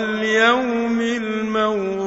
واليوم الموعود.